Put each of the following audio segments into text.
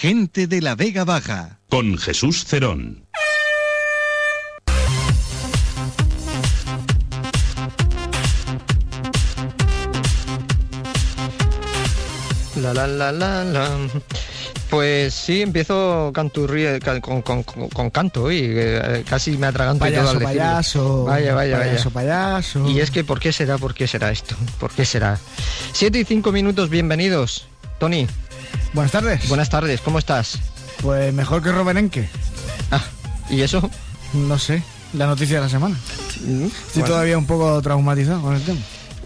Gente de la Vega Baja. Con Jesús Cerón. La la la la la. Pues sí, empiezo canturri ca- con, con- con- con canto y eh, casi me atraganto y todo Payaso, al decirlo. payaso. Vaya, vaya, vaya. payaso, payaso. Y es que, ¿por qué será? ¿Por qué será esto? ¿Por qué será? Siete y cinco minutos, bienvenidos. Tony, Buenas tardes. buenas tardes, ¿cómo estás? Pues mejor que Roberenque. Ah, ¿y eso? No sé. La noticia de la semana. Mm, Estoy bueno, todavía un poco traumatizado con el tema.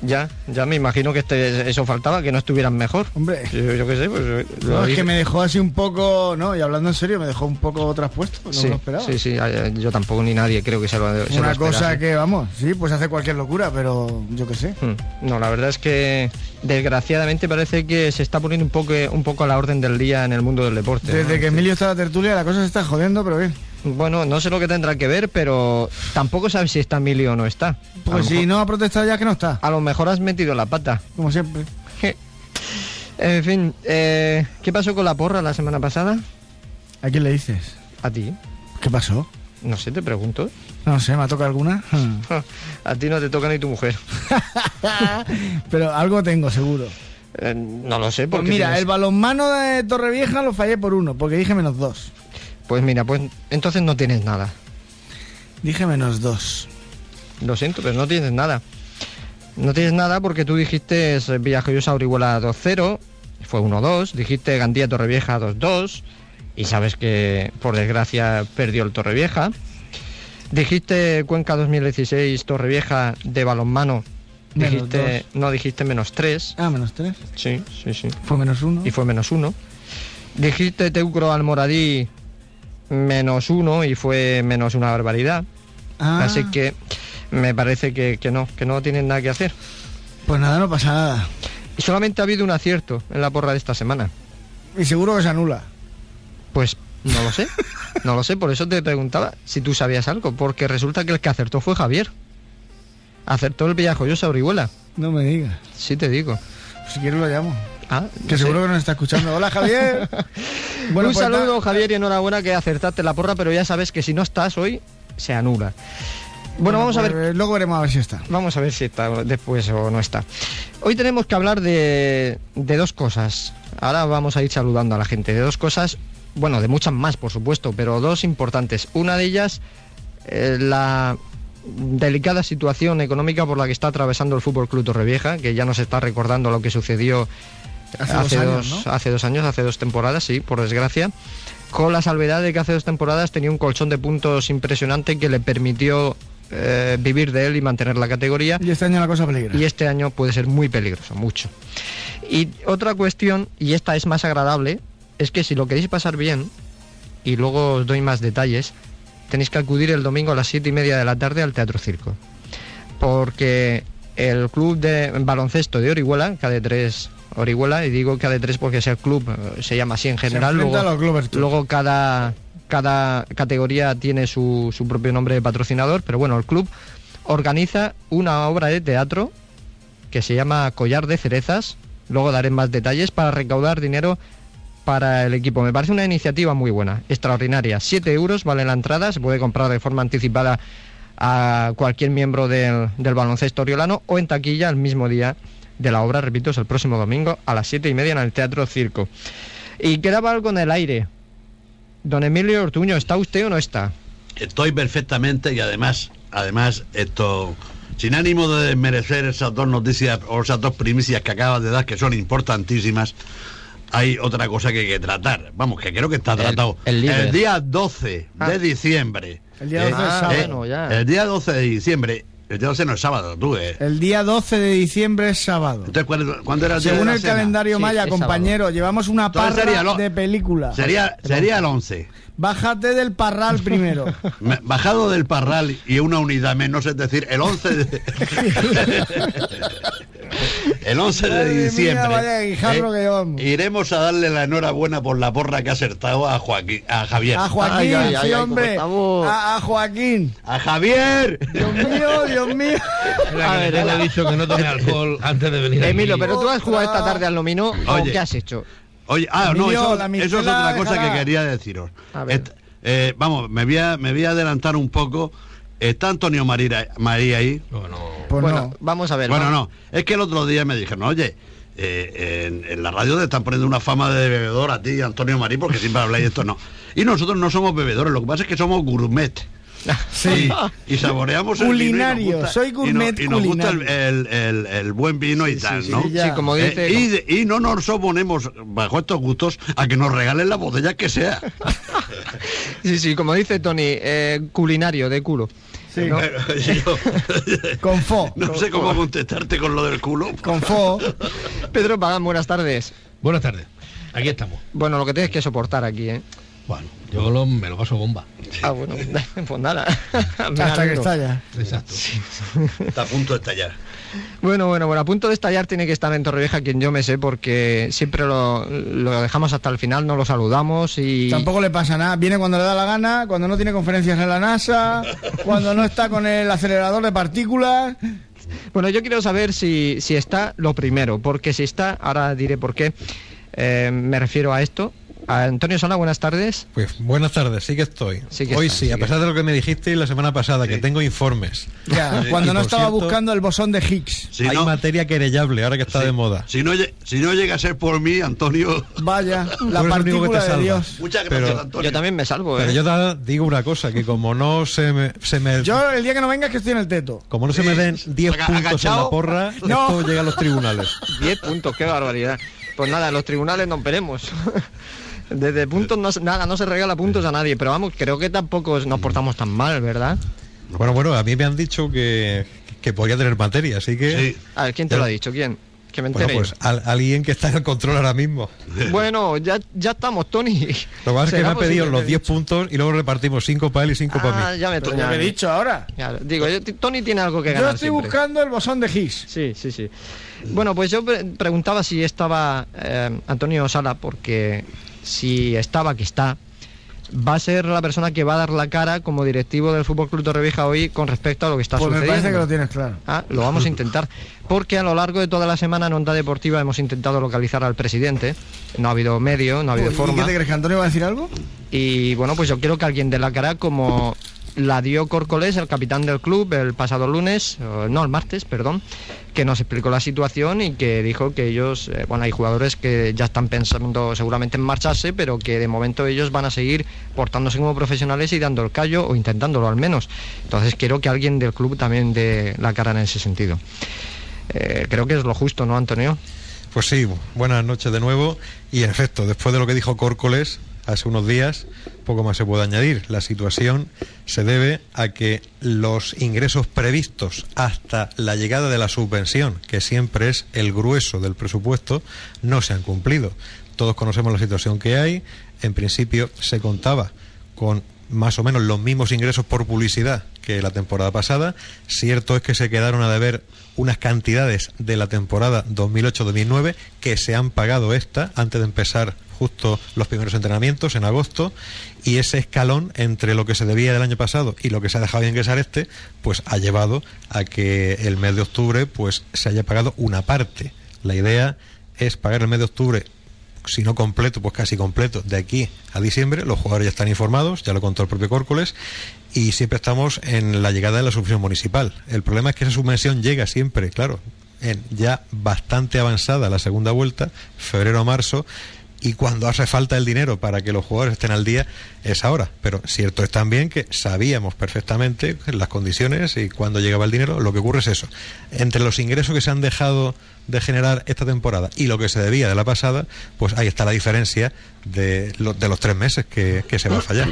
Ya, ya me imagino que este, eso faltaba, que no estuvieran mejor. Hombre. Yo, yo qué sé, pues... No, es que me dejó así un poco, no, y hablando en serio, me dejó un poco traspuesto, no sí, me lo esperaba. sí, sí, eh, yo tampoco ni nadie creo que se lo se lo Una cosa que, vamos, sí, pues hace cualquier locura, pero yo qué sé. Hmm. No, la verdad es que desgraciadamente parece que se está poniendo un poco, un poco a la orden del día en el mundo del deporte. ¿no? Desde que Emilio está en la tertulia, la cosa se está jodiendo, pero bien. Bueno, no sé lo que tendrá que ver, pero tampoco sabes si está Emilio o no está. Pues si mejor- no ha protestado ya que no está, A lo mejor has metido la pata. como siempre. En fin, eh, ¿qué pasó con la porra la semana pasada? ¿A quién le dices? A ti. ¿Qué pasó? No sé, te pregunto. No sé, ¿me toca alguna? A ti no te toca ni tu mujer. pero algo tengo, seguro. Eh, no lo sé, Pues porque mira, tienes- el balonmano de Torrevieja lo fallé por uno, porque dije menos dos. Pues mira, pues entonces no tienes nada. Dije menos dos. Lo siento, pero no tienes nada. No tienes nada porque tú dijiste eh, Villajoyosa Orihuela 2-0, fue 1-2, dijiste Gandía Torrevieja 2-2, y sabes que por desgracia perdió el Torrevieja. Dijiste Cuenca 2016 Torrevieja de balonmano, dijiste, no dijiste menos 3, Ah, menos tres. sí, sí, sí, Fue menos uno. y fue menos 1. Dijiste Teucro Almoradí menos 1 y fue menos una barbaridad. Ah, Así que me parece que, que no, que no tienen nada que hacer. Pues nada, no pasa nada. Y solamente ha habido un acierto en la porra de esta semana. Y seguro que se anula. Pues no lo sé, no lo sé, por eso te preguntaba si tú sabías algo, porque resulta que el que acertó fue Javier. Acertó el Villajoyosa Orihuela, No me digas. sí te digo. Si quieres lo llamo. Ah, Que seguro que nos está escuchando. Hola, Javier. un pues saludo Javier y enhorabuena que acertaste la porra, pero ya sabes que si no estás hoy, se anula. Bueno, vamos a ver pues Luego veremos a ver si está. Vamos a ver si está después o no está. Hoy tenemos que hablar de, de dos cosas. Ahora vamos a ir saludando a la gente. De dos cosas, bueno, de muchas más, por supuesto, pero dos importantes. Una de ellas, eh, la delicada situación económica por la que está atravesando el Fútbol Club Torrevieja, que ya nos está recordando lo que sucedió Hace dos años, ¿no? hace dos años, hace dos temporadas, sí, por desgracia. Con la salvedad de que hace dos temporadas tenía un colchón de puntos impresionante que le permitió eh, vivir de él y mantener la categoría. Y este año la cosa peligra. Y este año puede ser muy peligroso, mucho. Y otra cuestión, y esta es más agradable, es que si lo queréis pasar bien, y luego os doy más detalles, tenéis que acudir el domingo a las siete y media de la tarde al Teatro Circo. Porque el club de baloncesto de Orihuela, KD3 Orihuela, y digo KD3 porque es el club, eh, se llama así en general, luego, a los luego cada, cada categoría tiene su, su propio nombre de patrocinador, pero bueno, el club organiza una obra de teatro que se llama Collar de Cerezas, luego daré más detalles para recaudar dinero para el equipo. Me parece una iniciativa muy buena, extraordinaria. 7 euros vale la entrada, se puede comprar de forma anticipada a cualquier miembro del, del baloncesto oriolano o en taquilla el mismo día de la obra, repito, es el próximo domingo a las 7 y media en el Teatro Circo. Y quedaba algo en el aire. Don Emilio Ortuño, ¿está usted o no está? Estoy perfectamente y además, además, esto, sin ánimo de desmerecer esas dos noticias o esas dos primicias que acabas de dar, que son importantísimas, hay otra cosa que hay que tratar. Vamos, que creo que está El- tratado. el día 12 Ah. de diciembre. El día 12 es Ah, sábado. bueno, ya. El día 12 de diciembre. El día 12 no es sábado, tú, eh. El día 12 de diciembre es sábado. Entonces, ¿cuándo, cuándo era el día Según de la el cena? calendario Sí, maya, compañero, llevamos una Entonces parra sería lo- de película. Sería, sería el 11. Bájate del parral primero. Me- Bajado del parral y una unidad menos, es decir, el 11 de... el 11 Madre de mía, diciembre. vaya guijarro que llevamos. iremos a darle la enhorabuena por la porra que ha acertado a Joaquín, a Javier. A Joaquín, Ay, ay, ay, sí, ay, cómo hombre. estamos. A, a Joaquín. ¡A Javier! Dios mío, Dios mío. A ver, le he dicho que no tome alcohol antes de venir aquí. Emilio, pero tú has jugado esta tarde al nomino o qué has hecho? Oye, ah, no, eso, es otra cosa que quería deciros. A ver. Et- eh, vamos, me voy, a, me voy a adelantar un poco. ¿Está Antonio María, María ahí? Bueno, Pues bueno, no. vamos a ver. Bueno, vamos- no, es que el otro día me dijeron, oye, eh, en, en la radio te están poniendo una fama de bebedor a ti, Antonio Marí, porque siempre habláis de esto, no. Y nosotros no somos bebedores, lo que pasa es que somos gourmet. Sí. Y, saboreamos el Culinario, vino. y nos gusta- soy y no- gourmet Y nos, gusta el, el- el- el buen vino y tal, sí, ¿no? sí, ya. Sí, como Eh, dice. y, de- y no nos oponemos, bajo estos gustos, a que nos regalen las botellas que sea. Sí, sí, como dice Tony, eh, culinario, de culo. Sí. ¿no? Pero yo- Con fo. no sé cómo contestarte con lo del culo. Con fo. Pedro Pagán, buenas tardes. buenas tardes. Aquí estamos. Bueno, lo que tienes que soportar aquí, ¿eh? Bueno, yo lo- me lo paso bomba. Ah, bueno, pues nada. Hasta que estalla. Exacto. Está a punto de estallar. Bueno, bueno, bueno, a punto de estallar tiene que estar en Torrevieja quien yo me sé, porque siempre lo, lo dejamos hasta el final, no lo saludamos y... Tampoco le pasa nada. Viene cuando le da la gana, cuando no tiene conferencias en la NASA, cuando no está con el acelerador de partículas. Bueno, yo quiero saber si, si está lo primero, porque si está, ahora diré por qué, eh, me refiero a esto. Antonio Sala, buenas tardes. Pues buenas tardes, sí que estoy. Sí que Hoy está, sí, sí a pesar de lo que me dijiste la semana pasada, que tengo informes. Ya, cuando no estaba cierto, buscando el bosón de Higgs. Si Hay no, materia querellable, ahora que está si- de moda. Si no, lle- si no llega a ser por mí, Antonio. Vaya, la único que te partícula de salva. Dios. Muchas gracias, Pero- Antonio. Yo también me salvo, ¿eh? Pero yo da- digo una cosa, que como no se me, se me- Yo el día que no venga es que estoy en el teto. como no se me den 10 Aga- puntos en agachado. la porra, No. esto llega a los tribunales. 10 puntos, qué barbaridad. Pues nada, en los tribunales nos veremos. Desde puntos no, se- nada, no se regala puntos a nadie, pero vamos, creo que tampoco nos portamos tan mal, ¿verdad? Bueno, bueno, a mí me han dicho que, que podía tener materia, así que... Sí. A ver, ¿quién te lo ha dicho? ¿Quién? Que me Bueno, entere. pues al- alguien que está en el control ahora mismo. Bueno, ya, ya estamos, Tony. Lo que pasa es que me ¿Será ha pedido los que- 10 puntos y luego repartimos 5 para él y 5 para Ah, mí. ya me Pero ya lo he me- dicho ahora. ya, digo, yo- Tony tiene algo que Yo ganar estoy siempre. buscando el bosón de Higgs. Sí, sí, sí. Bueno, pues yo pre- preguntaba si estaba eh, Antonio Sala, porque si estaba, que está, va a ser la persona que va a dar la cara como directivo del Fútbol Club Torrevieja hoy con respecto a lo que está Pues me sucediendo. parece que lo tienes claro. Ah, lo vamos a intentar. Porque a lo largo de toda la semana en Onda Deportiva hemos intentado localizar al presidente. No ha habido medio, no ha habido ¿Y qué forma. te crees que Antonio va a decir algo? Y bueno, pues yo quiero que alguien dé la cara como la dio Corcoles, el capitán del club, el pasado lunes, eh, no, el martes, perdón, que nos explicó la situación y que dijo que ellos, eh, bueno, hay jugadores que ya están pensando seguramente en marcharse, pero que de momento ellos van a seguir portándose como profesionales y dando el callo o intentándolo al menos. Entonces quiero que alguien del club también dé la cara en ese sentido. Eh, creo que es lo justo, ¿no, Antonio? Pues sí, buenas noches de nuevo. Y en efecto, después de lo que dijo Córcoles hace unos días, poco más se puede añadir. La situación se debe a que los ingresos previstos hasta la llegada de la subvención, que siempre es el grueso del presupuesto, no se han cumplido. Todos conocemos la situación que hay. En principio se contaba con más o menos los mismos ingresos por publicidad que la temporada pasada. Cierto es que se quedaron a deber unas cantidades de la temporada 2008-2009 que se han pagado esta antes de empezar justo los primeros entrenamientos en agosto y ese escalón entre lo que se debía del año pasado y lo que se ha dejado de ingresar este pues ha llevado a que el mes de octubre pues se haya pagado una parte la idea es pagar el mes de octubre si no completo, pues casi completo, de aquí a diciembre. Los jugadores ya están informados, ya lo contó el propio Córcoles, y siempre estamos en la llegada de la subvención municipal. El problema es que esa subvención llega siempre, claro, en ya bastante avanzada la segunda vuelta, febrero a marzo, y cuando hace falta el dinero para que los jugadores estén al día es ahora. Pero cierto es también que sabíamos perfectamente las condiciones y cuando llegaba el dinero, lo que ocurre es eso. Entre los ingresos que se han dejado de generar esta temporada y lo que se debía de la pasada, pues ahí está la diferencia de, lo- de los tres meses que, que se va a fallar.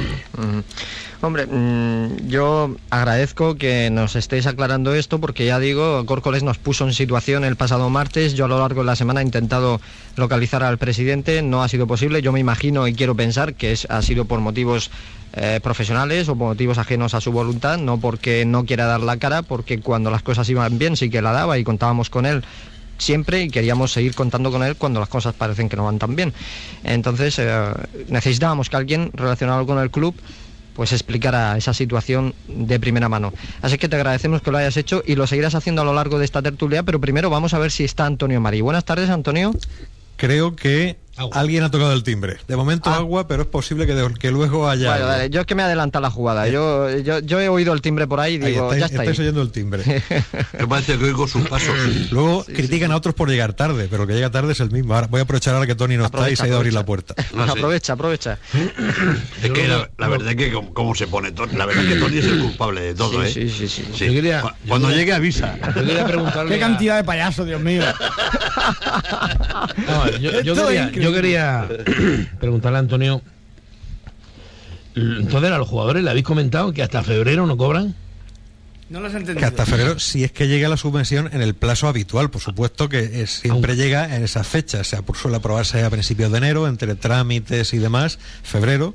Hombre, mm, yo agradezco que nos estéis aclarando esto porque ya digo, Córcoles nos puso en situación el pasado martes, yo a lo largo de la semana he intentado localizar al presidente, no ha sido posible, yo me imagino y quiero pensar que es, ha sido por motivos eh, profesionales o por motivos ajenos a su voluntad, no porque no quiera dar la cara, porque cuando las cosas iban bien sí que la daba y contábamos con él siempre y queríamos seguir contando con él cuando las cosas parecen que no van tan bien. Entonces eh, necesitábamos que alguien relacionado con el club pues explicara esa situación de primera mano. Así que te agradecemos que lo hayas hecho y lo seguirás haciendo a lo largo de esta tertulia, pero primero vamos a ver si está Antonio Mari. Buenas tardes, Antonio. Creo que Agua. Alguien ha tocado el timbre. De momento Ah. agua, pero es posible que, de- que luego haya. Vale, vale, yo es que me adelanta la jugada. Yo, yo, yo he oído el timbre por ahí y Ahí digo, estáis, ya está estáis ahí. oyendo el timbre. Me parece que oigo sus pasos. Luego critican a otros por llegar tarde, pero el que llega tarde es el mismo. Ahora voy a aprovechar ahora que Tony no está y se ha ido a abrir la puerta. No, sí. aprovecha, aprovecha. Es que la, la verdad es que como, como se pone Tony, la verdad es que Tony es el culpable de todo, Sí, ¿eh? sí, sí, sí. Sí. Yo quería- Cu- yo Cuando quería- llegue avisa. Yo quería preguntarle. Qué a- cantidad de payasos, Dios mío. No, yo, yo quería, increíble. Yo quería preguntarle a Antonio. Entonces, a los jugadores le habéis comentado que hasta febrero no cobran. No he entendido. Que hasta febrero, si es que llega la subvención en el plazo habitual, por supuesto que eh, siempre Aunque- llega en esas fechas. Se apro- suele aprobarse a principios de enero, entre trámites y demás, febrero.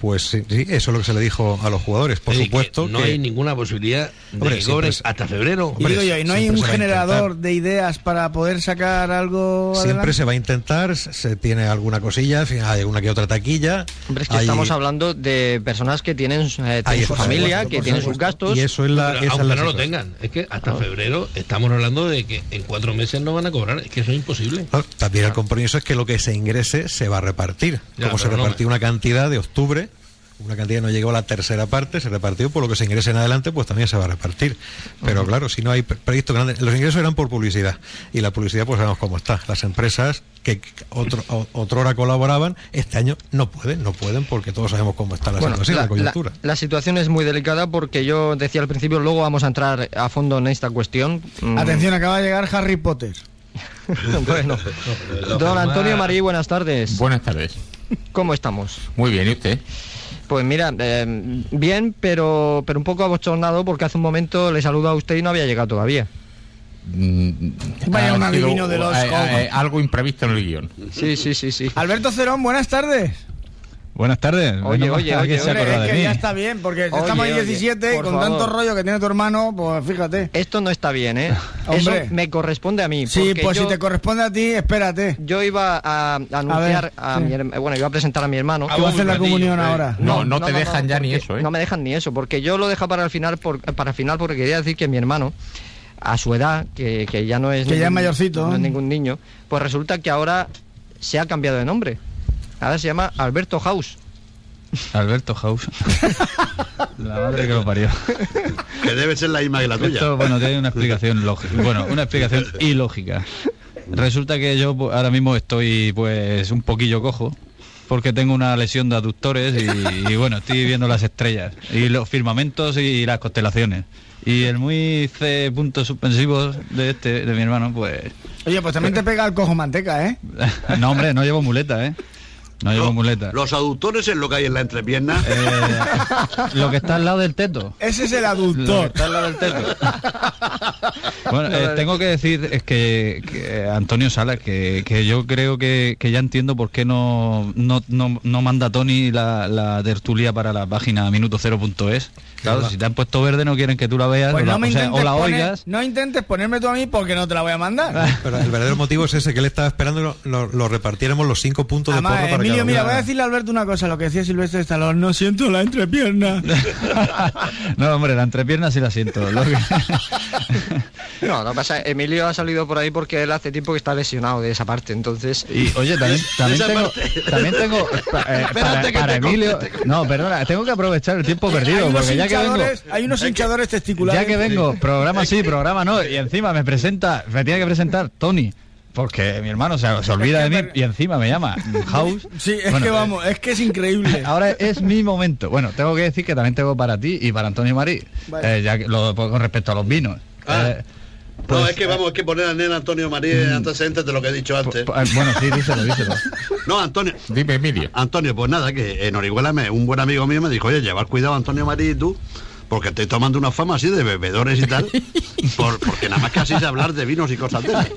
Pues sí, sí, eso es lo que se le dijo a los jugadores. Por Es supuesto que no que hay ninguna posibilidad de Hombre, que siempre cobren es- hasta febrero. Y digo yo, ¿y no hay siempre un se va a generador intentar. de ideas para poder sacar algo siempre adelante? se va a intentar, se- tiene alguna cosilla, hay alguna que otra taquilla. Hombre, es que hay- estamos hablando de personas que tienen, eh, tienen su familia, que tienen sus gastos. Y eso es la, Pero esa es aunque la no lo tengan, es que hasta febrero estamos hablando de que en cuatro meses no van a cobrar, es que eso es imposible. Claro, También el compromiso es que lo que se ingrese se va a repartir. Ya, Como se no repartió me- una cantidad de octubre, una cantidad no llegó a la tercera parte, se repartió, por lo que se ingrese en adelante, pues también se va a repartir. Pero claro, si no hay previsto grandes. Los ingresos eran por publicidad. Y la publicidad, pues sabemos cómo está. Las empresas que otro, o- otra hora colaboraban, este año no pueden, no pueden, porque todos sabemos cómo está la Bueno, situación, la, la, coyuntura. la- la situación es muy delicada porque yo decía al principio, luego vamos a entrar a fondo en esta cuestión. Mm, Atención, acaba de llegar Harry Potter. bueno, don Antonio Marí, buenas tardes. Buenas tardes. ¿Cómo estamos? Muy bien, ¿y usted? Pues mira, eh, bien, pero, pero un poco abochornado porque hace un momento le saludo a usted y no había llegado todavía. Mm, Vaya un adivino de los eh, eh, algo imprevisto en el guion. Sí, sí, sí, sí. Alberto Cerón, buenas tardes. Buenas tardes. Oye, Menos oye, que oye, se Hombre, acuerda es de que mí. ya está bien, porque Oye, estamos ahí oye, 17 y por con favor. tanto rollo que tiene tu hermano, pues fíjate. Esto no está bien, ¿eh? Hombre. Eso me corresponde a mí. Sí, pues yo, si te corresponde a ti, espérate. yo iba a anunciar a, sí. mi herma- bueno, iba a presentar a mi hermano. Que va a hacer la comunión eh. ahora. No, no te dejan ya ni eso, ¿eh? No me dejan ni eso, porque yo lo dejo para el final, por, para el final porque quería decir que mi hermano, a su edad, que, que ya no es Que ya es mayorcito. no es ningún niño, pues resulta que ahora se ha cambiado de nombre. Ahora se llama Alberto House. Alberto House. La madre que lo parió. Que debe ser la misma que la tuya. Esto, bueno, tiene una explicación lógica. Bueno, una explicación ilógica. Resulta que yo ahora mismo estoy pues un poquillo cojo porque tengo una lesión de aductores y, y, bueno, estoy viendo las estrellas y los firmamentos y las constelaciones. Y el muy C puntos suspensivos de este, de mi hermano, pues... Oye, pues también te pega el cojo manteca, ¿eh? No, hombre, no llevo muleta, ¿eh? No llevo Lo- muleta. Los aductores es lo que hay en la entrepierna. Eh, lo que está al lado del teto. Ese es el Lo que aductor. está al lado del teto. Bueno, eh, tengo que decir es que, que Antonio Salas, que, que yo creo que, que ya entiendo por qué no, no, no, no manda Tony la, la tertulia para la página minuto0.es. Claro, si te han puesto verde no quieren que tú la veas Pues o, la, no me o sea, intentes o la poner- oigas. no intentes ponerme tú a mí porque no te la voy a mandar. Pero el verdadero motivo es ese, que él estaba esperando lo, lo- lo repartiéramos los cinco puntos de Además, porro para Emilio, mira, voy a decirle a Alberto una cosa, lo que decía Silvestre Stallone, no siento la entrepierna. no, hombre, la entrepierna sí la siento. Lo que- No, lo que pasa Emilio ha salido por ahí porque él hace tiempo que está lesionado de esa parte, entonces... Y oye, también, también tengo, también tengo eh, para, que para te Emilio. No, perdona, tengo que aprovechar el tiempo perdido porque ya que vengo, hay unos hinchadores testiculares. ya que vengo, programa sí, programa no, y encima me presenta, me tiene que presentar Tony, porque mi hermano se, se olvida de mí y encima me llama House. Sí, es Bueno, que vamos, es que es increíble. Ahora es mi momento. Bueno, tengo que decir que también tengo para ti y para Antonio Marí, Vale. eh, ya que lo, con respecto a los vinos. Ah. Eh, no, pues, es que vamos, es que poner al nene Antonio María antecedentes de lo que he dicho antes. eh, bueno, sí, díselo, díselo. No, Antonio. Dime, Emilio. Antonio, pues nada, que en Orihuela me, un buen amigo mío me dijo, oye, llevar cuidado Antonio María y tú, porque estoy tomando una fama así de bebedores y tal, por- porque nada más que así es hablar de vinos y cosas de esas.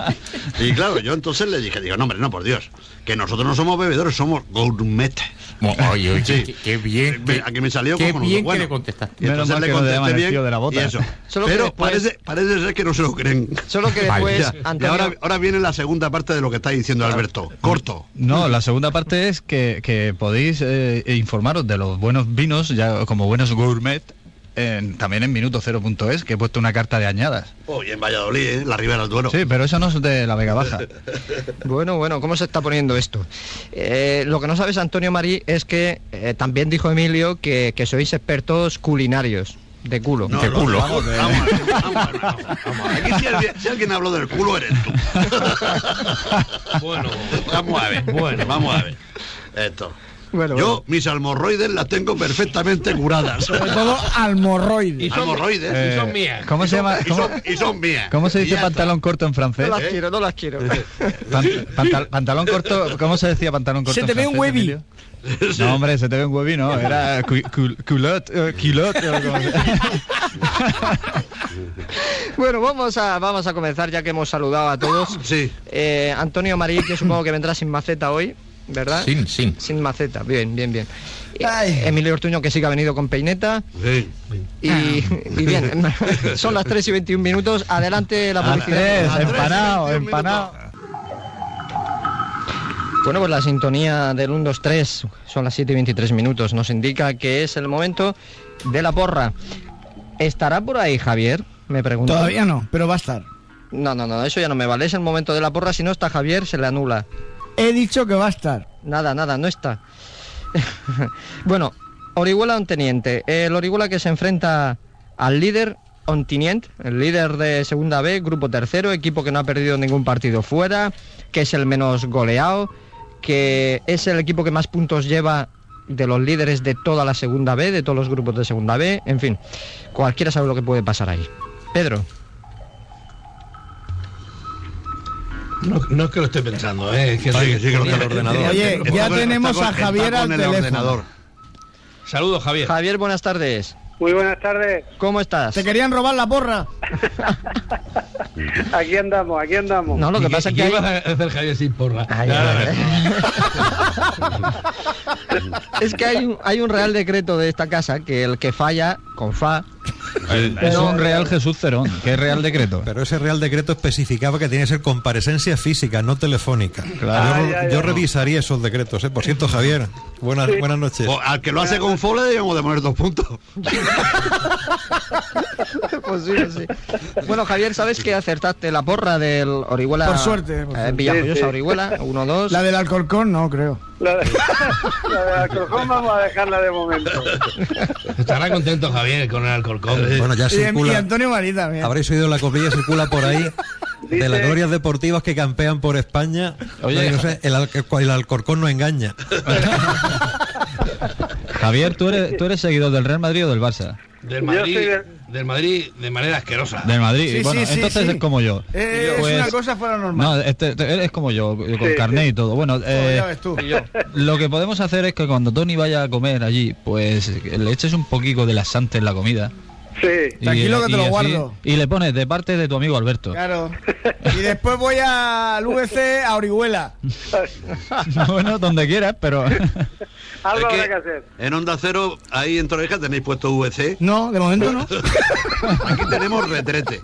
Y claro, yo entonces le dije, digo, no, hombre, no, por Dios, que nosotros no somos bebedores, somos gourmet. Mo- Oye, oye, Sí. qué, qué bien. Qué- a que me salió Qué cojonudo. bien Bueno, que le contestaste. Y entonces le contesté bien de la bota. y eso. Solo que Pero después- parece, parece ser que no se lo creen. Solo que después, Ya. Y ahora, ahora viene la segunda parte de lo que está diciendo Alberto. Corto. No, la segunda parte es que, que podéis eh, informaros de los buenos vinos, ya como buenos gourmet, en- también en minuto 0.es, que he puesto una carta de añadas. Oh, y en Valladolid, ¿eh? la Ribera del Duero. Sí, pero eso no es de la Vega Baja. Bueno, bueno, ¿cómo se está poniendo esto? Eh, lo que no sabes, Antonio Marí, es que eh, también dijo Emilio que, que sois expertos culinarios, de culo. No, De no, culo. Vamos, vamos, a ver, vamos, a ver, vamos, vamos a ver. Aquí si alguien, si alguien habló del culo eres tú. Bueno, Vamos a ver. Bueno. vamos a ver. Esto. Bueno, Yo mis almorroides las tengo perfectamente curadas. Sobre todo almorroides. Y son- Almorroides. y son Eh, mías. ¿Cómo se llama? Y ¿Cómo, son, y son mías. cómo se dice pantalón está. corto en francés? no las ¿eh? quiero, no las quiero. Pan- pantal- pantalón corto, ¿cómo se decía pantalón corto? Se en te ve un huevi. No, hombre, se te ve un huevi, no, era cu- cu- culotte, eh, culotte, se- Bueno, vamos a, vamos a comenzar ya que hemos saludado a todos. Sí. Eh, Antonio Marí, que supongo que vendrá sin maceta hoy, ¿verdad? Sin, sin. Sin maceta, bien, bien, bien. Eh, Ay. Emilio Ortuño, que sí que ha venido con peineta. Sí. Y, y bien, son las 3 y 21 minutos. Adelante la publicidad. Andrés, A tres, empanado, 21 empanado. Bueno, pues la sintonía del 1, 2, 3, son las 7 y 23 minutos, nos indica que es el momento de la porra. ¿Estará por ahí Javier? Me pregunto. Todavía no, pero va a estar. No, no, no, eso ya no me vale, es el momento de la porra, si no está Javier se le anula. He dicho que va a estar. Nada, nada, no está. bueno, Orihuela Onteniente. El Orihuela que se enfrenta al líder Ontinient, el líder de Segunda B, grupo tercero, equipo que no ha perdido ningún partido fuera, que es el menos goleado, que es el equipo que más puntos lleva de los líderes de toda la Segunda B, de todos los grupos de Segunda B, en fin, cualquiera sabe lo que puede pasar ahí. Pedro, No, no es que lo esté pensando, ¿eh? es que Sí, que sí, que lo el ordenador. Oye, ya tenemos con- a Javier al teléfono. ordenador. Saludos, Javier. Javier, buenas tardes. Muy buenas tardes. ¿Cómo estás? Te querían robar la porra. Aquí andamos, aquí andamos. No, lo ¿Y que pasa es que qué hay... ibas a hacer Javier sin porra? Ay. Es que hay un, hay un real decreto de esta casa que el que falla con fa Es un Real Jesús Cerón, que es Real Decreto. Pero ese Real Decreto especificaba que tenía que ser comparecencia física, no telefónica. Claro. Yo, Ah, ya, yo ya. revisaría esos decretos. ¿eh? Por cierto, Javier, buenas, buenas noches. O al que lo hace con Fole debemos de poner dos puntos. Pues sí, sí. Bueno, Javier, ¿sabes que acertaste la porra del Orihuela? Por suerte, por eh, suerte. Villajoyosa Sí, sí. Orihuela, 1-2. La del Alcorcón, no, creo. La de, la de Alcorcón vamos a dejarla de momento. Estará contento Javier con el Alcorcón. Bueno, ya Y, y circula. Antonio Marí también. Habréis oído la coplilla circula por ahí de las glorias deportivas que campean por España. Oye, No, no sé, el, el Alcorcón no engaña. Javier, ¿tú eres, ¿tú eres seguidor del Real Madrid o del Barça? Del Madrid, soy de- del Madrid de manera asquerosa. Del Madrid. Sí, bueno, sí, entonces sí. es como yo. Eh, Pues- es una cosa fuera normal. No, este, este- eres como yo, con Sí, carnet sí. y todo. Bueno, eh, ya ves tú. lo que podemos hacer es que cuando Tony vaya a comer allí, pues le eches un poquito de laxante en la comida. Sí. Y- Tranquilo que te lo así- guardo. Y le pones de parte de tu amigo Alberto. Claro. Y después voy al VC a Orihuela. bueno, donde quieras, pero... Algo habrá que que hacer. En Onda Cero, ahí en Torreja tenéis puesto VC. No, de momento no. Aquí tenemos retrete.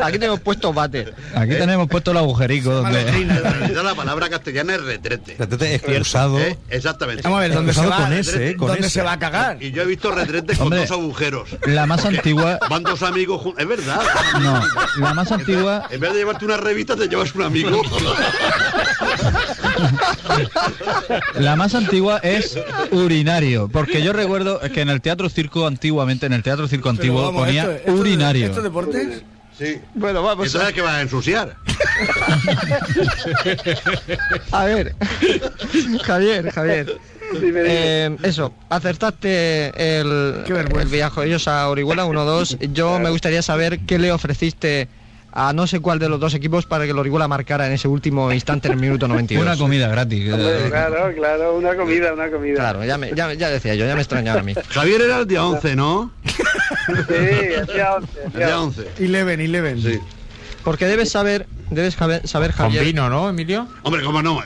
Aquí tenemos puesto bate. Aquí tenemos puesto el agujerico donde... En realidad la palabra castellana es retrete. Retrete excusado. ¿Eh? Exactamente. Vamos a ver, ¿dónde se va, con ese, eh, con ¿dónde ese. se va a cagar? Y yo he visto retretes con dos agujeros. La más antigua... Van dos amigos juntos. Es verdad. No, la más antigua... En vez de llevarte una revista, te llevas un amigo. La más antigua es urinario, porque yo recuerdo que en el teatro circo antiguamente, en el teatro circo antiguo vamos, ponía esto- esto de- urinario. ¿Esto deportes? Sí. Bueno, vamos Entonces, ¿qué vas a ensuciar? a ver. Javier, Javier. Eh, eso, acertaste el, el Villajoyosa a Orihuela 1-2. Yo me gustaría saber qué le ofreciste a no sé cuál de los dos equipos para que el Orihuela marcara en ese último instante en el minuto 92. Una comida gratis. Hombre, claro, claro, una comida, una comida. Claro, ya, me- ya, ya decía yo, ya me extrañaba a mí. Javier era el día 11, ¿no? Sí, el día 11. el día día 11. 11. Eleven, Eleven. Sí. Porque debes saber, debes saber Con Javier. vino, ¿no, Emilio? Hombre, cómo no.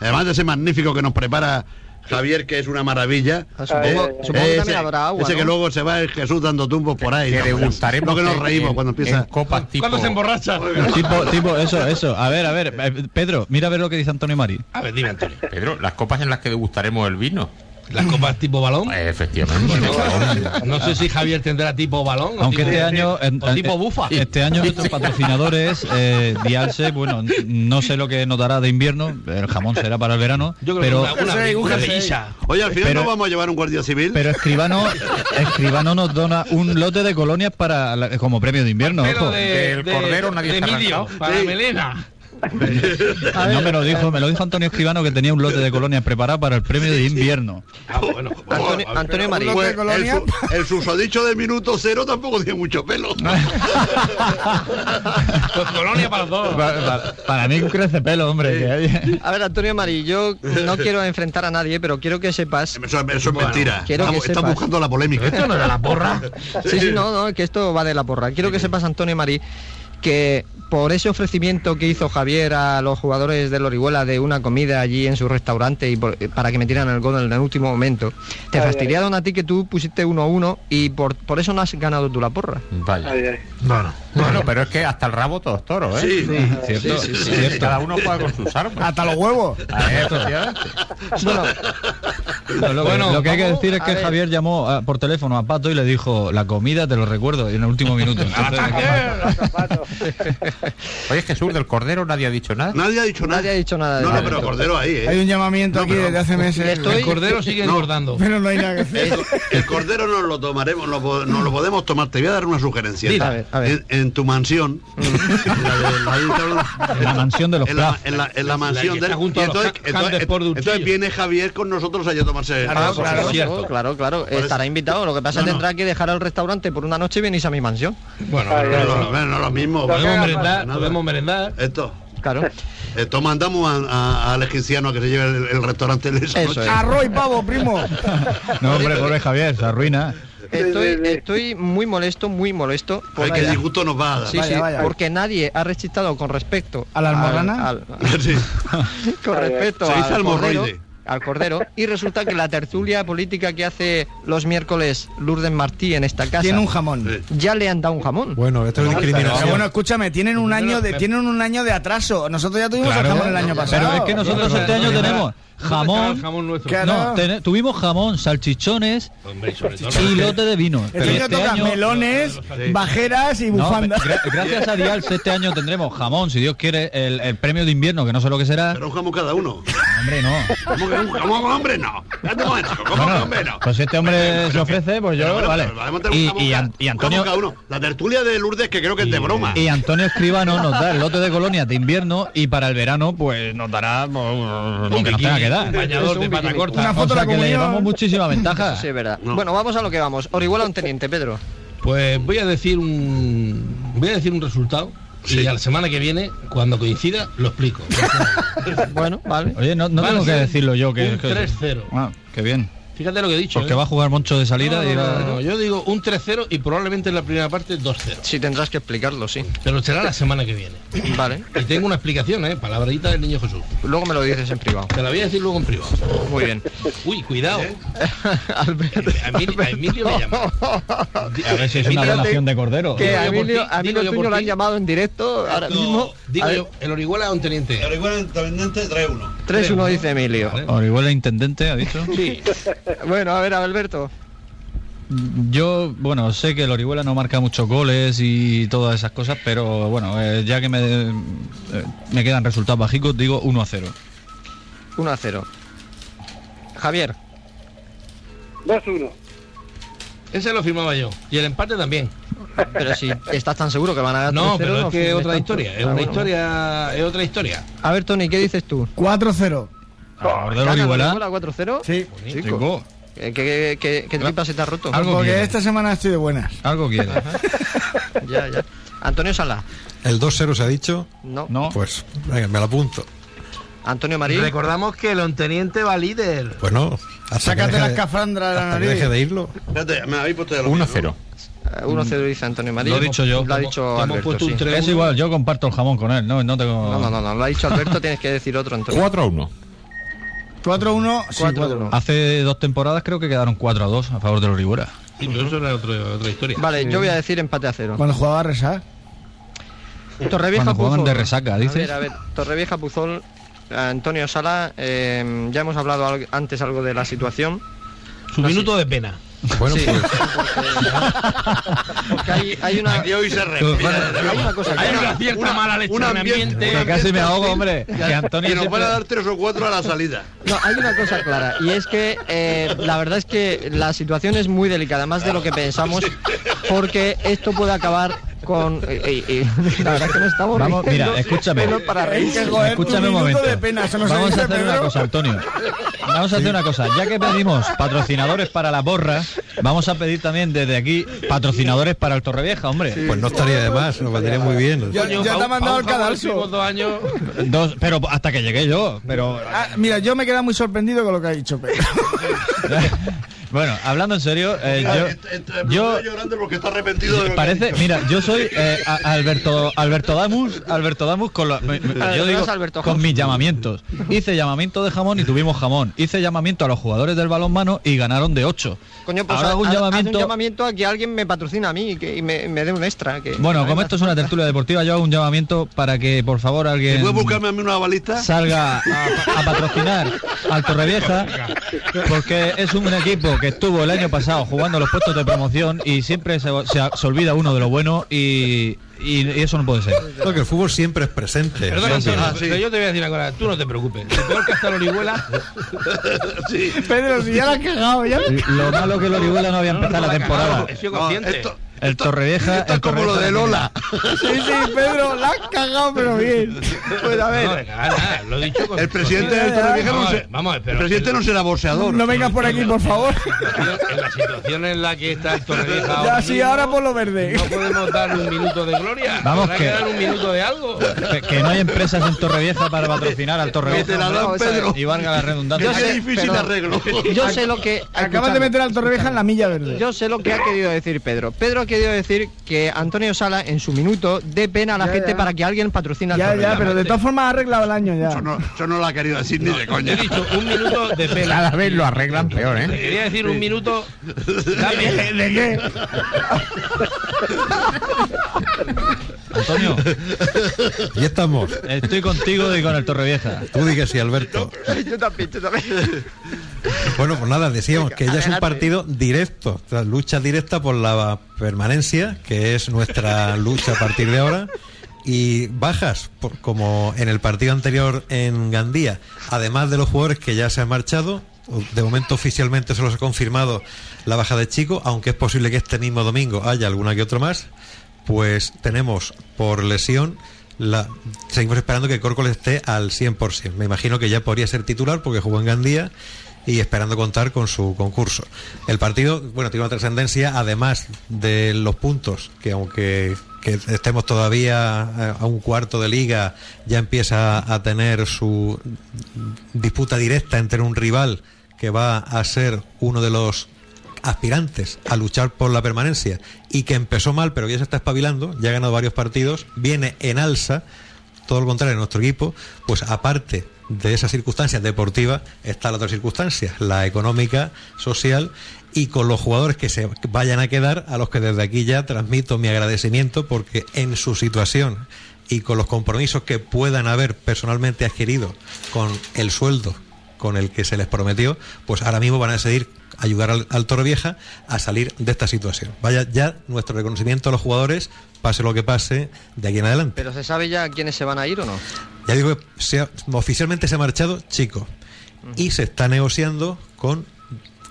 Además de ese magnífico que nos prepara Javier, que es una maravilla. Ah, supongo, Eh, supongo que ese, también habrá agua. ese ¿no? que luego se va el Jesús dando tumbos por ahí. Que ¿no? degustaremos Lo que nos reímos en- cuando empieza. copas tipo... ¿Cuándo se emborracha? Tipo, tipo, eso, eso. A ver, a ver, eh, Pedro, mira a ver lo que dice Antonio Mari. A ver, dime, Antonio. Pedro, las copas en las que degustaremos el vino. Las copas tipo balón. Efectivamente. No sé si Javier tendrá tipo balón. Aunque tipo- este año, en- o tipo en- bufa. este año nuestros patrocinadores, eh, Dialse, bueno, no sé lo que nos dará de invierno, el jamón será para el verano, Yo creo pero, que una, una, una bellisa. Oye, al final Pero- no vamos a llevar un guardia civil. pero Escribano, Escribano nos dona un lote de colonias para la- como premio de invierno. Ojo. de, Del de- cordero nadie de está Emilio, arrancado. para Sí. melena. No me lo dijo, me lo dijo Antonio Escribano que tenía un lote de colonias preparado para el premio de invierno. Ah, bueno. Antonio, Antonio Marín. Pues- el, su- el susodicho de minuto cero tampoco tiene mucho pelo. Pues colonia para los dos. Para, para- para mí crece pelo, hombre. A ver, Antonio Marín, yo no quiero enfrentar a nadie, pero quiero que sepas. Eso, eso es mentira. quiero que buscando la polémica. Esto no era la porra. Sí, sí, no, no, que esto va de la porra. Quiero que sepas, Antonio Marí, que por ese ofrecimiento que hizo Javier a los jugadores del Orihuela de una comida allí en su restaurante y por- para que metieran el gol en el último momento, te Ay, ay. fastidiaron a ti que tú pusiste 1-1 y por, por eso no has ganado tú la porra. Vaya. Ay, ay. Bueno, Bueno, pero es que hasta el rabo todos toros, ¿eh? Sí, Cierto, sí, sí, cierto. Cada uno juega con sus armas. Hasta los huevos. Ah. Bueno, Lo, lo que- Bueno, lo que hay que decir es que ver. Javier llamó a- por teléfono a Pato y le dijo, la comida te lo recuerdo, y en el último minuto. Entonces. Oye, Jesús, del Cordero nadie ha dicho nada. Nadie ha dicho nada. nadie ha dicho nada No, pero Cordero ahí, ¿eh? Hay un llamamiento No, aquí desde hace meses. Estoy- el cordero sigue No. engordando. Pero no hay nada que hacer. El cordero nos lo tomaremos, nos, po- nos lo podemos tomar. Te voy a dar una sugerencia. Dila. A ver, a ver. En, en tu mansión, de- En la mansión de los en la, en la, en la mansión de junto a los entonces, viene Javier con nosotros allá a tomarse Claro, claro. Claro, claro, estará invitado. Lo que pasa es que no. tendrá que dejar el restaurante por una noche y venís a mi mansión. Bueno, no, no, no, no, lo mismo. Podemos que haga merendar, falta. podemos merendar. Esto. Claro. Esto mandamos a- a- al egipciano a que se lleve el, el restaurante de esa Eso noche. es. Arroz y pavo, primo. no, hombre, pobre Javier, se arruina. Estoy, estoy muy molesto, muy molesto. Ay, porque- qué disgusto nos va a dar. Sí, Vaya, sí, vaya. porque nadie ha rechistrado con respecto ¿A la almorrana? al- al- Sí. con respecto Se dice al almorroide. Al cordero y resulta que la tertulia política que hace los miércoles Lourdes Martí en esta casa Tiene un jamón. Ya le han dado un jamón. Bueno, esto es Pero discriminación. bueno, escúchame, tienen un año de tienen un año de atraso. Nosotros ya tuvimos el jamón el año pasado. Pero es que nosotros este año tenemos jamón. No, ten- tuvimos jamón, salchichones Hombre, y lote de vino. Este Pero año este toca año. melones, bajeras y No, bufandas. gra- gracias a Dial este año tendremos jamón, si Dios quiere, el, el premio de invierno, que no sé lo que será. Pero un jamón cada uno. Hombre, no. ¿Cómo que un jamón, hombre? No. Espérate un momento, ¿Cómo que Bueno, hombre? No. pues si este hombre se ofrece, pues yo, Pero vale. pero Y, y y Antonio, uno. La tertulia de Lourdes, que creo que es de broma. y Antonio Escribano nos da el lote de colonias de invierno y para el verano, pues nos dará pues, lo que nos tenga que dar. Un bañador de pata corta. Una foto O sea la que le llevamos muchísima ventaja. Sí, es verdad. No. Bueno, vamos a lo que vamos. Orihuela un teniente, Pedro. Pues voy a decir un voy a decir un resultado Sí. y a la semana que viene, cuando coincida, lo explico. Bueno, vale. Oye, no, no tengo que decirlo yo. Que, un que- 3-0. Ah, qué bien. Fíjate lo que he dicho. Porque ¿eh? va a jugar Moncho de salida No, y no, va... no, no, yo digo un 3-0 y probablemente en la primera parte 2-0. Sí, tendrás que explicarlo, sí. Pero será la semana que viene. Vale. Y tengo una explicación, ¿eh? Palabrita del niño Jesús. Luego me lo dices en privado. Te la voy a decir luego en privado. Muy bien. Uy, cuidado. Alberto. A Emilio, a Emilio me llama. A ver si es una donación de cordero. Que a Emilio, a Emilio por lo han llamado en directo ahora mismo. Digo yo, el Orihuela a un teniente. Pero igual independiente trae uno. 3-1 dice Emilio. Vale. Orihuela intendente, ha dicho. Sí. Bueno, a ver, Alberto. Yo, bueno, sé que el Orihuela no marca muchos goles y todas esas cosas, pero bueno, eh, ya que me, eh, me quedan resultados bajicos, digo 1 a 0. 1 a 0. Javier. 2-1. Ese lo firmaba yo. Y el empate también. Pero si estás tan seguro que van a ganar No, 3-0, pero es que otra historia. Es Ah, una bueno. historia. Es otra historia. A ver, Tony, ¿qué dices tú? 4-0. ¿Gana. Orihuela 4-0? Sí. Chico, ¿Qué, qué, qué, qué tripa se te ha roto? Algo Porque quiere. esta semana estoy de buenas. algo quiere. Ya, ya. Antonio Sala. El 2-0 se ha dicho. No. No, Pues venga, me lo apunto. Antonio Marín. Recordamos que el onteniente va líder. Pues no. Sácate las deje de- cafrandras de la nariz. deje de irlo. Espérate, me habéis puesto de lo mismo, 1-0. Eh, 1-0 dice Antonio Marín. Lo he dicho yo. Lo ha dicho Alberto, sí. tres. es igual, yo comparto el jamón con él, no, no tengo... No, no, no, no, lo ha dicho Alberto, tienes que decir otro, Antonio. 4-1. 4-1. sí, 4-1. Hace dos temporadas creo que quedaron 4 a 2 a favor del Orihuela. Sí, pero eso era otro- otra historia. Vale, yo voy a decir empate a cero. Cuando jugaba Resa. Torrevieja Cuando jugaban Puzol. de resaca, dices. A ver, a ver, Torrevieja Puzol, Antonio Sala, eh, ya hemos hablado antes algo de la situación. Su minuto de pena. Bueno, Sí. pues Porque hay, hay una... Aquí hoy se respira. Hay una cosa Hay una cierta mala leche un ambiente- ambiente. Que casi me ahogo, hombre. Que Antonio Que nos van a dar tres o cuatro a la salida. No, hay una cosa clara, y es que eh, la verdad es que la situación es muy delicada, más de lo que pensamos, porque esto puede acabar con... eh, eh, eh, la verdad es que no estamos Vamos, riendo, mira, escúchame. pero para reírse. Que, joder, Escúchame un momento. de pena, Vamos a hacer una cosa, Antonio. Vamos a hacer una cosa. Ya que pedimos patrocinadores para la borra, vamos a pedir también desde aquí patrocinadores para el Torrevieja, hombre. pues no estaría de más, nos vendría muy bien. Ya, ya te ha mandado el cadalso. dos años. Dos, pero hasta que llegué yo. Pero Ah, mira, yo me he quedado muy sorprendido con lo que ha dicho Pedro. bueno, hablando en serio, eh, yo, Yo yo llorando porque está arrepentido de lo parece, mira, yo soy eh, a- Alberto Alberto Damus, Alberto Damus con la- me- yo digo con mis llamamientos. Hice llamamiento de jamón y tuvimos jamón. Hice llamamiento a los jugadores del balonmano y ganaron de 8. Coño, pues Ahora hago un llamamiento un llamamiento a que alguien me patrocine a mí y, que, y me, me dé un extra. Que Bueno, como esto es una tertulia deportiva, yo hago un llamamiento para que por favor alguien ¿Puedes buscarme a mí una balista? salga a, a patrocinar al Torrevieja porque es un equipo que estuvo el año pasado jugando los puestos de promoción y siempre se, se- se olvida uno de lo bueno y, y- y eso no puede ser. Porque el fútbol siempre es presente. Perdona, pero yo te voy a decir una cosa. Tú no te preocupes. Si peor que hasta la orihuela, Sí. Pedro, si ya la has cagado, ya. Lo malo que el Orihuela no había empezado la temporada. No, consciente. esto, El Torrevieja, esto es como lo de Lola. Sí, sí, Pedro, la has cagado, pero bien. Pues a ver, venga, nada, lo he dicho con El presidente del Torrevieja no Vamos a se- vamos a ver, pero- El presidente no será boxeador. no vengas por aquí, por favor. En la situación en la que está el Torrevieja Ya ahora sí, mismo, ahora por lo verde. No podemos dar un minuto de gloria. Vamos, que- que dar un minuto de algo. Que, que no hay empresas en Torrevieja para patrocinar al Que te la Torrevieja. dan, Pedro. Y valga la redundancia. Qué difícil pero- arreglo. Yo sé lo que... Acabas de meter al Torrevieja en la milla verde. Yo sé lo que ha querido decir Pedro. Pedro ha querido decir que Antonio Sala en su minuto dé pena a la Ya, gente ya. para que alguien patrocine al Ya, ya, pero de todas formas ha arreglado el año ya. Eso no, eso no lo ha querido decir ni de He coña. dicho un minuto de pena. Cada vez lo arreglan peor, Te ¿eh? quería decir un minuto. Dame. ¿De qué? Antonio, Y estamos. estoy contigo y con el Torrevieja. Tú di que sí, Alberto. Yo también, yo también. Bueno, pues nada, decíamos que ya es un partido directo, la lucha directa por la permanencia, que es nuestra lucha a partir de ahora. Y bajas, por- como en el partido anterior en Gandía, además de los jugadores que ya se han marchado, de momento oficialmente solo se ha confirmado la baja de Chico, aunque es posible que este mismo domingo haya alguna que otro más, pues tenemos por lesión, la, seguimos esperando que Córcoles esté al 100%. Me imagino que ya podría ser titular porque jugó en Gandía y esperando contar con su concurso. El partido, bueno, tiene una trascendencia, además de los puntos, que aunque que estemos todavía eh, a un cuarto de liga, ya empieza a tener su disputa directa entre un rival que va a ser uno de los aspirantes a luchar por la permanencia y que empezó mal pero ya se está espabilando, ya ha ganado varios partidos, viene en alza, todo lo contrario en nuestro equipo, pues aparte de esa circunstancia deportiva está la otra circunstancia, la económica, social y con los jugadores que se vayan a quedar, a los que desde aquí ya transmito mi agradecimiento porque en su situación y con los compromisos que puedan haber personalmente adquirido con el sueldo con el que se les prometió, pues ahora mismo van a decidir ayudar al, al Torrevieja a salir de esta situación. Vaya ya nuestro reconocimiento a los jugadores, pase lo que pase, de aquí en adelante. Pero ¿se sabe ya quiénes se van a ir o no? Ya digo que se ha- oficialmente se ha marchado Chico y se está negociando con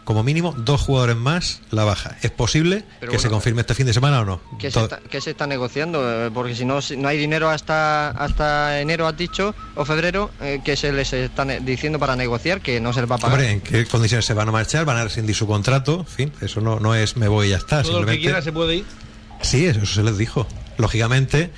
como mínimo dos jugadores más la baja. ¿Es posible Pero que se confirme este fin de semana o no? ¿Qué se, está, qué se está negociando? Eh, Porque si no, si no hay dinero hasta hasta enero, has dicho, o febrero, eh, que se les está diciendo para negociar que no se les va a pagar. Hombre, ¿en qué condiciones se van a marchar? ¿Van a rescindir su contrato? En fin, eso no, no es me voy y ya está. Todo que quiera se puede ir. Sí, eso se les dijo. Lógicamente,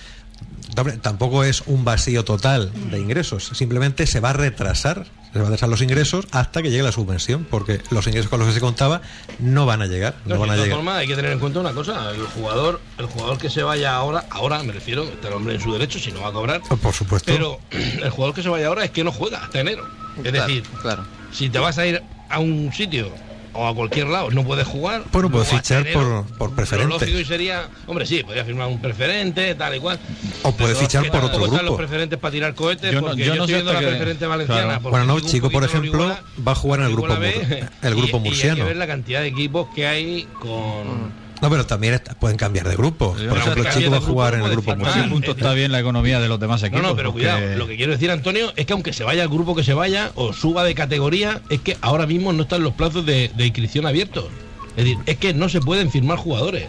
tampoco es un vacío total de ingresos. Simplemente se va a retrasar, se van a retrasar los ingresos hasta que llegue la subvención, porque los ingresos con los que se contaba no van a llegar. No, No, van de a todas llegar. formas, hay que tener en cuenta una cosa. El jugador, el jugador que se vaya ahora, ahora me refiero, está el hombre en su derecho, si no va a cobrar. Por supuesto. Pero el jugador que se vaya ahora es que no juega hasta enero. Es Claro, decir, claro. si te vas a ir a un sitio o a cualquier lado, no puede jugar. Bueno, puede fichar por, por Lo preferente. lógico y sería, hombre, sí, podría firmar un preferente, tal y cual. O puede fichar por otro están los grupo. preferentes para tirar cohetes, Yo no- porque yo yo, no estoy sé viendo hasta la que- preferente valenciana. claro. porque Bueno, no, Chico, por ejemplo, Orihuela, va a jugar en el grupo B, el grupo y- y murciano. hay que ver la cantidad de equipos que hay con. No, pero también pueden cambiar de grupo. Por no ejemplo, cambia Chico va a jugar en el no grupo ¿Hasta qué punto está bien la economía de los demás No, equipos? no, pero Porque- cuidado. Lo que quiero decir, Antonio, es que aunque se vaya al grupo que se vaya o suba de categoría, es que ahora mismo no están los plazos de, de inscripción abiertos. Es decir, es que no se pueden firmar jugadores.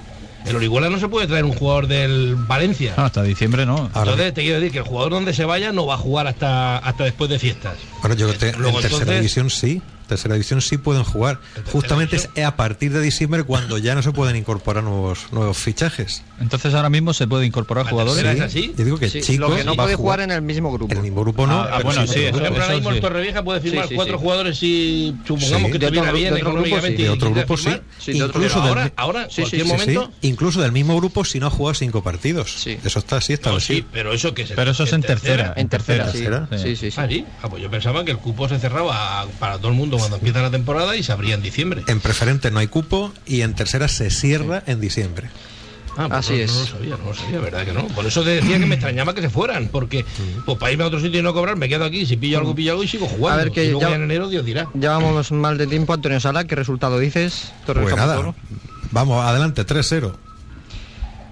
El Orihuela no se puede traer un jugador del Valencia. Ah, hasta diciembre no. Ahora- Entonces te quiero decir que el jugador donde se vaya no va a jugar hasta, hasta después de fiestas. Bueno, yo te- en Luego, tercera entonces- división sí. Tercera división sí pueden jugar. Justamente es a partir de diciembre cuando ya no se pueden incorporar nuevos nuevos fichajes. Entonces ahora mismo se puede incorporar ¿La jugadores. Sí. es así? Yo digo que Sí, Chico lo que no puede jugar en el mismo grupo. en el mismo grupo no. Ah, pero bueno, en sí, otro eso- Por grupo. ejemplo, ahora mismo el sí. Torrevieja puede firmar Sí, sí, cuatro sí. jugadores si supongamos Sí. que estuviera otro- bien de otro grupo, económicamente. sí. y De otro grupo sí. Sí, Incluso ahora, del- ahora, Sí, sí, cualquier Sí, sí. momento. Incluso del mismo grupo si no ha jugado cinco partidos. Sí. Eso está así No, establecido. sí, pero eso que es Pero eso es en tercera. En tercera, sí. Sí, sí, sí. Ah, sí. Ah, pues yo pensaba que el cupo se cerraba para todo el mundo cuando empieza la temporada y se abría en diciembre. En preferente no hay cupo y en tercera se cierra en diciembre. Ah, pues Así no, es. No lo sabía, no lo sabía, ¿verdad que no? Por eso te decía que me extrañaba que se fueran, porque pues para irme a otro sitio y no cobrar, me quedo aquí, si pillo algo, pillo algo y sigo jugando. A ver, que si luego ya- en enero, Dios dirá. Llevamos mal de tiempo, Antonio Sala. ¿Qué resultado dices? Torrevieja Pues nada. Vamos, adelante, 3-0.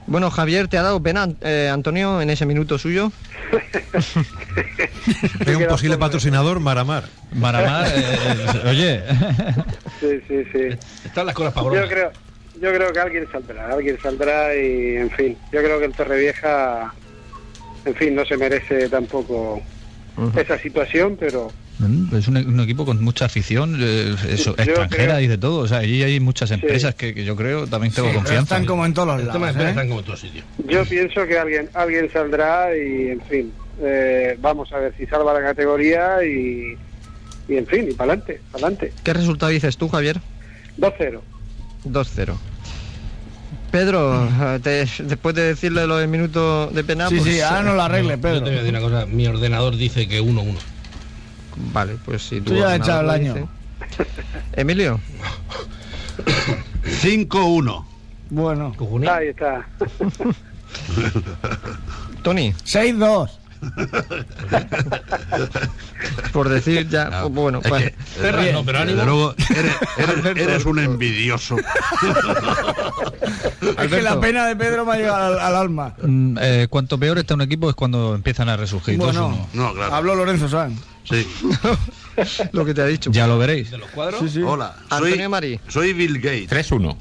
Bueno, Javier, ¿te ha dado pena, eh, Antonio, en ese minuto suyo? Hay un posible patrocinador, Maramar. Maramar, eh, eh, oye, Sí, sí, sí. Están las cosas para Yo creo, yo creo que alguien saldrá, alguien saldrá y, en fin, yo creo que el Torrevieja, en fin, no se merece tampoco esa situación, pero es un, un equipo con mucha afición, eh, eso, extranjera creo- y de todo. O sea, allí hay muchas empresas que, que yo creo también tengo confianza. están como en todos los lados. ¿eh? están como en todos sitios. yo pienso que alguien, alguien saldrá y, en fin, eh, vamos a ver si salva la categoría y, y en fin, y para adelante, para adelante. ¿Qué resultado dices tú, Javier? 2-0. 2-0. Pedro, te- después de decirle lo del minuto de pena, Sí, pues, sí, ahora no lo arregle, Yo te voy a Pedro. decir una cosa, mi ordenador dice que 1-1. Vale, pues si tú Tú ya has echado el lo año. dices. Emilio, 5-1. Bueno, Cojones. Ahí está. Tony, 6-2. por decir ya, pues bueno, Es pues, que, Ferran, no, pero ánimo. luego, eres, eres- eres un envidioso. Es que la pena de Pedro me ha llegado al, al alma. Mm, eh, cuanto peor está un equipo es cuando empiezan a resurgir. Bueno, 2-1. No, claro. habló Lorenzo Sanz. Sí. lo que te ha dicho. Ya lo veréis. De los cuadros. Sí, sí. Hola. Soy, Antonio Marí. soy Bill Gates. 3-1.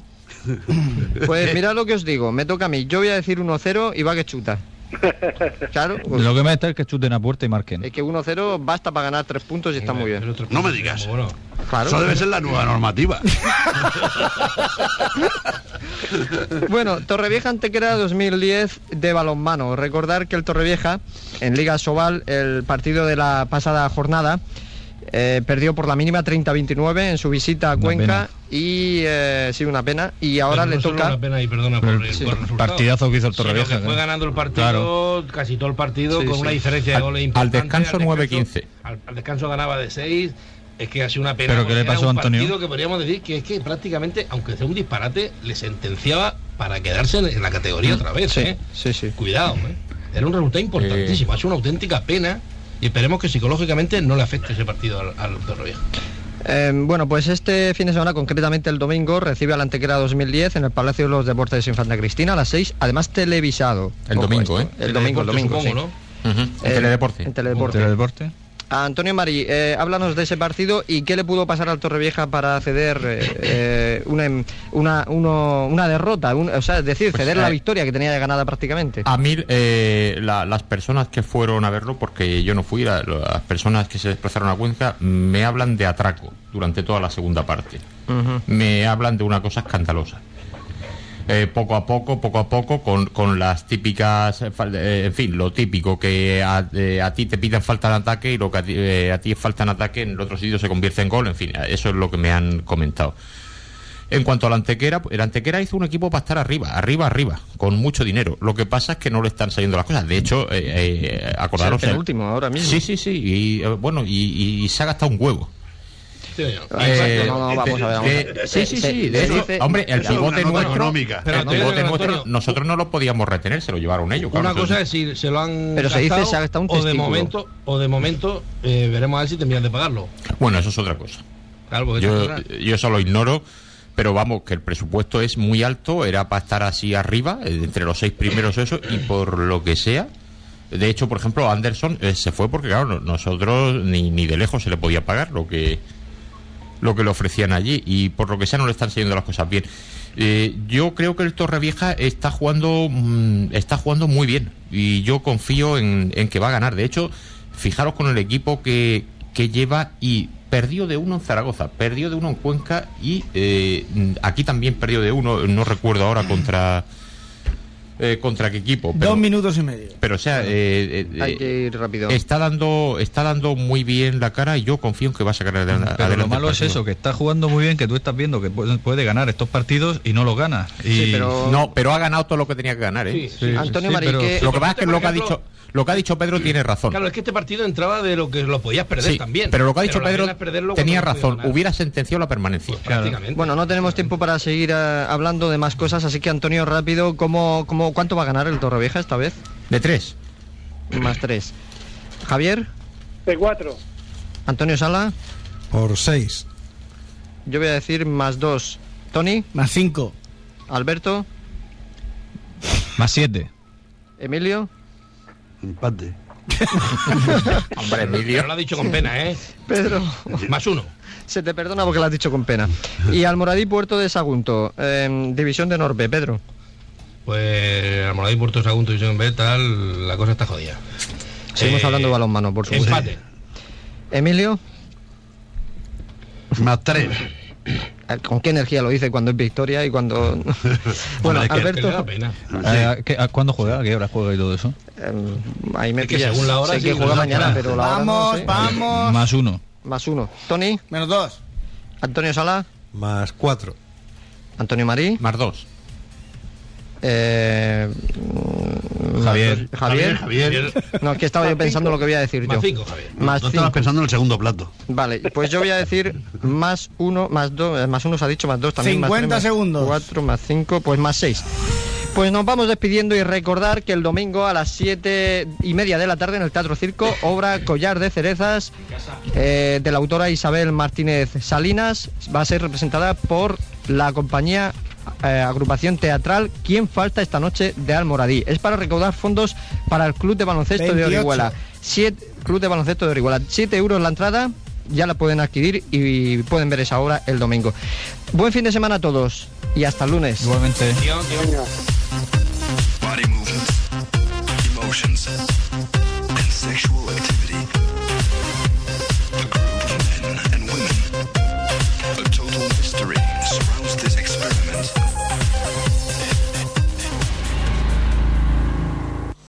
Pues mira lo que os digo, me toca a mí. Yo voy a decir 1-0 y va que chuta. Claro, pues, Lo que me está es que chuten a puerta y marquen. es que 1-0 basta para ganar 3 puntos y está muy bien. No me digas. Bueno, Claro. Eso debe ser la nueva normativa. Bueno, Torrevieja Antequera 2010 de balonmano. Recordar que el Torrevieja en Liga Sobal, el partido de la pasada jornada, eh, perdió por la mínima 30-29 en su visita a Una Cuenca pena. y eh, sí, una pena. Y ahora pero le no solo toca... una pena y perdona por, el, sí, por el resultado. partidazo que hizo el Torrevieja, fue claro. ganando el partido, Claro. casi todo el partido, Sí, con sí. una diferencia de Al- goles al importante. descanso 9-15. Al, al descanso ganaba de 6. Es que ha sido una pena. ¿Pero qué le pasó a un Antonio? partido que podríamos decir que es que prácticamente, aunque sea un disparate, le sentenciaba para quedarse en, la categoría otra vez. Sí, ¿eh? sí, sí. Cuidado, ¿eh? Era un resultado importantísimo. Ha sido una auténtica pena. Y esperemos que psicológicamente no le afecte ese partido al, al Torrevieja. Eh, bueno, pues este fin de semana, concretamente el domingo, recibe al Antequera 2010 en el Palacio de los Deportes de Infanta Cristina a las 6, además televisado. El domingo, esto. ¿eh? El domingo, el domingo, Supongo, sí. ¿no? En Eh, Teledeporte. En Teledeporte. Teledeporte. Antonio Mari, eh, háblanos de ese partido y qué le pudo pasar al Torrevieja para ceder eh, eh, una, una, uno- una derrota, un- o sea, es decir, Pues, ceder la victoria que tenía ganada prácticamente. A mí, eh, la- las personas que fueron a verlo, porque yo no fui, la- las personas que se desplazaron a Cuenca, me hablan de atraco durante toda la segunda parte. Me hablan de una cosa escandalosa. Eh, poco a poco, poco a poco, con, con las típicas, eh, eh, en fin, lo típico, que a, eh, a ti te piden falta en ataque y lo que a ti, a ti es falta en ataque en el otro sitio se convierte en gol, en fin, eso es lo que me han comentado. En cuanto a la Antequera, el Antequera hizo un equipo para estar arriba, arriba, arriba, con mucho dinero. Lo que pasa es que no le están saliendo las cosas. De hecho, eh, eh, acordaros... Es el penúltimo ahora mismo. Sí, sí, sí. Y bueno, y, y- y se ha gastado un huevo. Eh, no, no, vamos a ver, vamos a ver. de- sí, sí, Se- sí. De se hecho, dice- hombre, el pivote nota nuestro. Pero el pivote nuestro, nosotros no lo podíamos retener, se lo llevaron ellos. claro, Una cosa es si se lo han Pero se dice, se ha gastado un o de momento o de momento eh, veremos a ver si terminan de pagarlo. Bueno, eso es otra cosa. Claro, Yo, yo eso lo ignoro, pero vamos, que el presupuesto es muy alto, era para estar así arriba, eh, entre los seis primeros eso, y por lo que sea. De hecho, por ejemplo, Anderson eh, se fue porque, claro, no- nosotros ni, ni de lejos se le podía pagar lo que lo que le ofrecían allí y por lo que sea no le están saliendo las cosas bien. Eh, yo creo que el Torrevieja está jugando mm, está jugando muy bien y yo confío en, que va a ganar. De hecho, fijaros con el equipo que, que lleva y perdió de uno en Zaragoza, perdió de uno en Cuenca y eh, aquí también perdió de uno, no recuerdo ahora contra eh, contra qué equipo. Pero, Dos minutos y medio. pero o sea, eh, eh, Hay que ir rápido. está dando está dando muy bien la cara y yo confío en que va a sacar adelante. Pero adelante lo el malo es eso, que está jugando muy bien, que tú estás viendo que puede, puede ganar estos partidos y no los gana. Y Sí, pero- No, pero ha ganado todo lo que tenía que ganar, ¿eh? Sí, Sí, Antonio sí, Marí, pero- que- Lo que pasa es que lo que ha dicho lo que ha dicho Pedro tiene razón. Claro, es que este partido entraba de lo que lo podías perder Sí, también. pero lo que ha dicho Pedro tenía razón. Hubiera sentenciado la permanencia. Pues prácticamente. Bueno, no tenemos tiempo para seguir eh, hablando de más cosas, así que Antonio, rápido, ¿cómo, cómo, ¿cuánto va a ganar el Torrevieja esta vez? De tres. Más tres. Javier, De cuatro. Antonio Sala, Por seis. yo voy a decir más dos. Tony, Más cinco. Alberto, Más siete. Emilio, Empate. Hombre, Emilio. Pero lo ha dicho con pena, ¿eh? Pedro. Más uno. Se te perdona porque lo has dicho con pena. Y Almoradí Puerto de Sagunto, em, División de Norbe, Pedro. Pues Almoradí, Puerto Sagunto, División B, tal, la cosa está jodida. Seguimos Eh, hablando de balonmano, por supuesto. Empate. Emilio, Más tres. eh, ¿con qué energía lo dice cuando es victoria y cuando... bueno, es que- Alberto, pena. Eh, ¿qué- a- ¿Cuándo juega? ¿A qué hora juega y todo eso? em, ahí me Es que pillas. según la hora sé sí, que pero juega no, mañana, claro. pero la hora no Vamos, sé. vamos. Más uno. Más uno. Tony, Menos dos. Antonio Sala, Más cuatro. Antonio Marí, Más dos. Eh, Javier. Javier. Javier. No, es que estaba yo pensando lo que voy a decir Más yo. cinco, Javier. Más No estabas pensando en el segundo plato. Vale, pues yo voy a decir más uno, más dos, eh, más uno se ha dicho, más dos también. más 50 tres, más segundos. Cuatro, más cinco, pues más seis. Pues nos vamos despidiendo y recordar que el domingo a las siete y media de la tarde en el Teatro Circo, obra Collar de Cerezas eh, de la autora Isabel Martínez Salinas, va a ser representada por la compañía eh, agrupación teatral ¿Quién falta esta noche de Almoradí? Es para recaudar fondos para el Club de Baloncesto de 28. Orihuela. Siete- Club de Baloncesto de Orihuela. 7 euros la entrada, ya la pueden adquirir y pueden ver esa obra el domingo. Buen fin de semana a todos y hasta el lunes. Igualmente.